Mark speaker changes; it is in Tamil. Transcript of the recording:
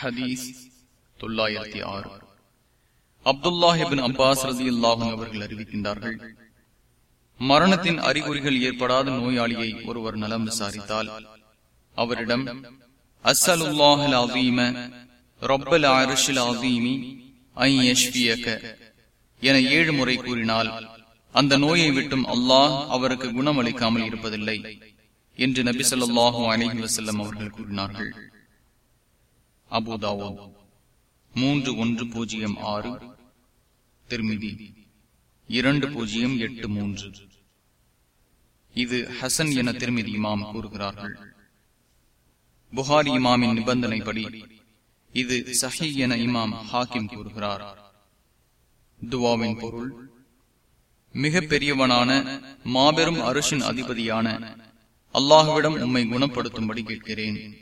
Speaker 1: ஹதீஸ் தொள்ளாயிரத்தி ஆறு. அப்துல்லாஹிபின் அப்பாஸ் ரதி அல்லாஹும் அவர்கள் அறிவிக்கின்றார்கள் மரணத்தின் அறிகுறிகள் ஏற்படாத நோயாளியை ஒருவர் நலம் விசாரித்தால் அவரிடம் அஸ்ஸலுல்லாஹல் அதீம ரொப்பல் அரிஷில் அதீமி ஐ என ஏழு முறை கூறினால் அந்த நோயை விட்டும் அல்லாஹ் அவருக்கு குணமளிக்காமல் இருப்பதில்லை என்று நபி சொல்லாஹு அலஹி வசல்லம் அவர்கள் கூறினார்கள். அபுதாவோ மூன்று ஒன்று பூஜ்ஜியம் ஆறு. திருமிதி. இரண்டு பூஜ்ஜியம் எட்டு மூன்று. இது ஹசன் என திருமிதி இமாம் கூறுகிறார்கள். புகாரி இமாமின் நிபந்தனைப்படி இது சஹி என இமாம் ஹாக்கிம் கூறுகிறார். துவாவின் பொருள் மிக பெரியவனான மாபெரும் அரசின் அதிபதியான அல்லாஹுவிடம் உம்மை குணப்படுத்தும்படி கேட்கிறேன்.